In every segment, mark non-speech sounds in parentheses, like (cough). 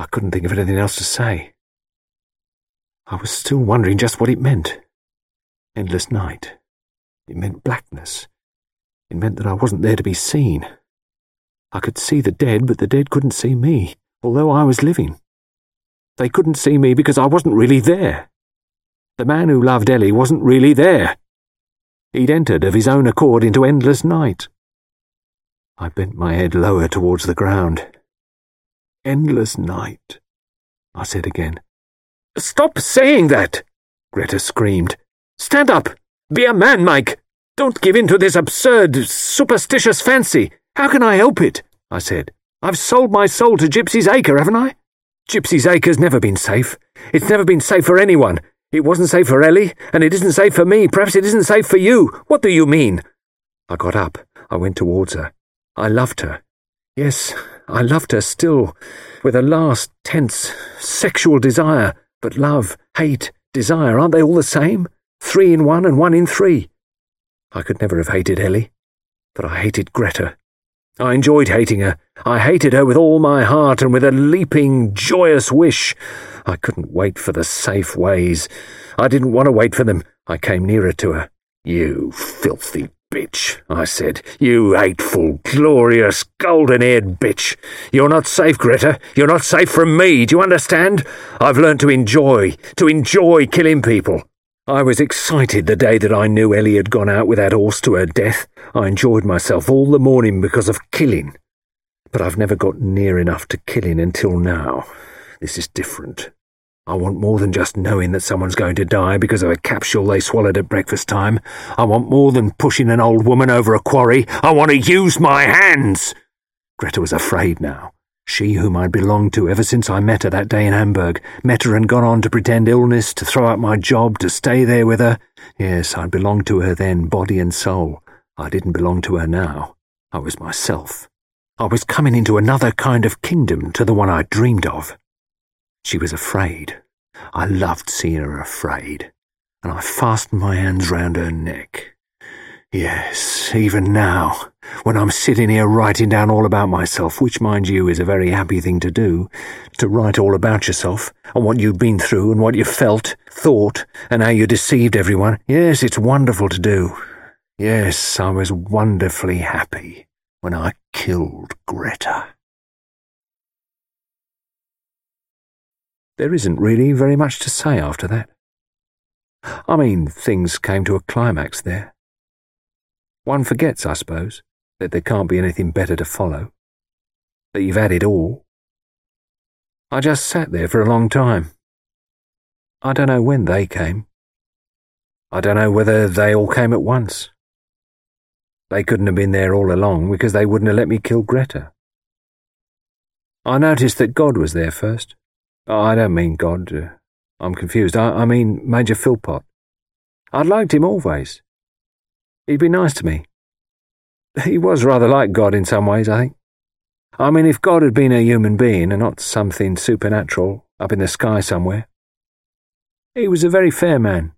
I couldn't think of anything else to say. I was still wondering just what it meant. Endless night. It meant blackness. It meant that I wasn't there to be seen. I could see the dead, but the dead couldn't see me, although I was living. They couldn't see me because I wasn't really there. The man who loved Ellie wasn't really there. He'd entered of his own accord into endless night. I bent my head lower towards the ground. Endless night, I said again. Stop saying that, Greta screamed. Stand up! Be a man, Mike! Don't give in to this absurd, superstitious fancy. How can I help it? I said. I've sold my soul to Gypsy's Acre, haven't I? Gypsy's Acre's never been safe. It's never been safe for anyone. It wasn't safe for Ellie, and it isn't safe for me. Perhaps it isn't safe for you. What do you mean? I got up. I went towards her. I loved her. Yes, I loved her still, with a last tense sexual desire. But love, hate, desire, aren't they all the same? Three in one and one in three. I could never have hated Ellie, but I hated Greta. I enjoyed hating her. I hated her with all my heart and with a leaping, joyous wish. I couldn't wait for the safe ways. I didn't want to wait for them. I came nearer to her. You filthy bitch, I said. You hateful, glorious, golden-haired bitch. You're not safe, Greta. You're not safe from me. Do you understand? I've learned to enjoy, to enjoy killing people. I was excited the day that I knew Ellie had gone out with that horse to her death. I enjoyed myself all the morning because of killing. But I've never got near enough to killing until now. This is different. I want more than just knowing that someone's going to die because of a capsule they swallowed at breakfast time. I want more than pushing an old woman over a quarry. I want to use my hands. Greta was afraid now. She whom I'd belonged to ever since I met her that day in Hamburg, met her and gone on to pretend illness, to throw out my job, to stay there with her. Yes, I'd belonged to her then, body and soul. I didn't belong to her now. I was myself. I was coming into another kind of kingdom to the one I dreamed of. She was afraid. I loved seeing her afraid, and I fastened my hands round her neck. Yes, even now, when I'm sitting here writing down all about myself, which, mind you, is a very happy thing to do, to write all about yourself, and what you've been through, and what you felt, thought, and how you deceived everyone. Yes, it's wonderful to do. Yes, I was wonderfully happy when I killed Greta. There isn't really very much to say after that. I mean, things came to a climax there. One forgets, I suppose, that there can't be anything better to follow, that you've had it all. I just sat there for a long time. I don't know when they came. I don't know whether they all came at once. They couldn't have been there all along because they wouldn't have let me kill Greta. I noticed that God was there first. Oh, I don't mean God. Uh, I'm confused. I, I mean Major Phillpot. I'd liked him always. He'd been nice to me. He was rather like God in some ways, I think. I mean, if God had been a human being and not something supernatural up in the sky somewhere. He was a very fair man,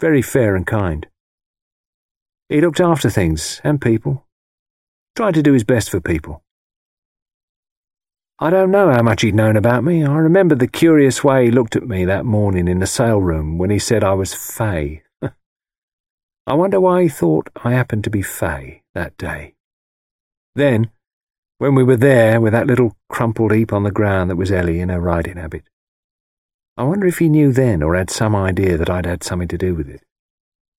very fair and kind. He looked after things and people, tried to do his best for people. I don't know how much he'd known about me. I remember the curious way he looked at me that morning in the sale room when he said I was fey. (laughs) I wonder why he thought I happened to be fey that day. Then, when we were there with that little crumpled heap on the ground that was Ellie in her riding habit, I wonder if he knew then or had some idea that I'd had something to do with it.